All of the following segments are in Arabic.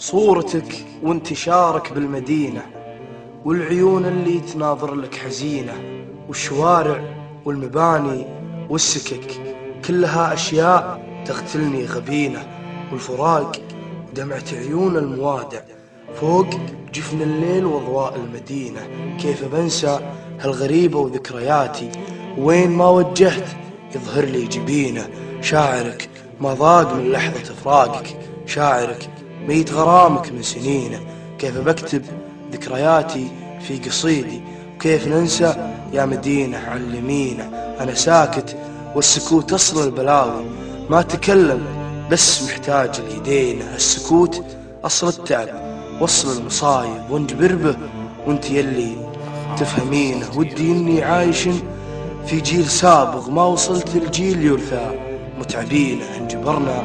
صورتك وانتشارك بالمدينة والعيون اللي تناظر لك حزينة والشوارع والمباني والسكك كلها أشياء تقتلني غبينة والفراق دمعة عيون الموادع فوق جفن الليل واضواء المدينة كيف بنسى هالغريبة وذكرياتي؟ وين ما وجهت يظهر لي جبينة؟ شاعرك ما ضاق من لحظة فراقك شاعرك ميت غرامك من سنينه. كيف بكتب ذكرياتي في قصيدي؟ وكيف ننسى يا مدينة علمينا أنا ساكت والسكوت أصل البلاوي ما تكلم بس محتاج اليدين. السكوت أصل التعب وصل المصايب. وانجبر به وانت يلي تفهمينه. ودي إني عايش في جيل سابق. ما وصلت الجيل يرثى. متعبين انجبرنا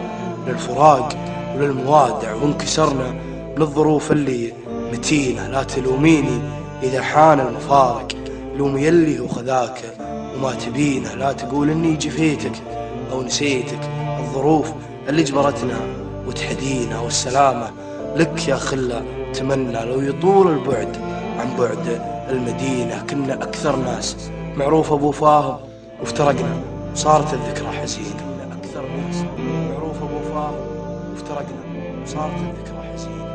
للفراق. وللموادع وانكسرنا من الظروف اللي متينة. لا تلوميني إذا حان المفارق لومي يلي هو خذاك وما تبينه. لا تقول إني جفيتك أو نسيتك. الظروف اللي جبرتنا وتحدينا والسلامة لك يا خلة تمنى. لو يطول البعد عن بعد المدينة كنا أكثر ناس. معروف أبو فاهم وافترقنا صارت الذكرى حزينة. أكثر ناس. معروف أبو فاهم وافترقنا. صارت الذكرى حزينة.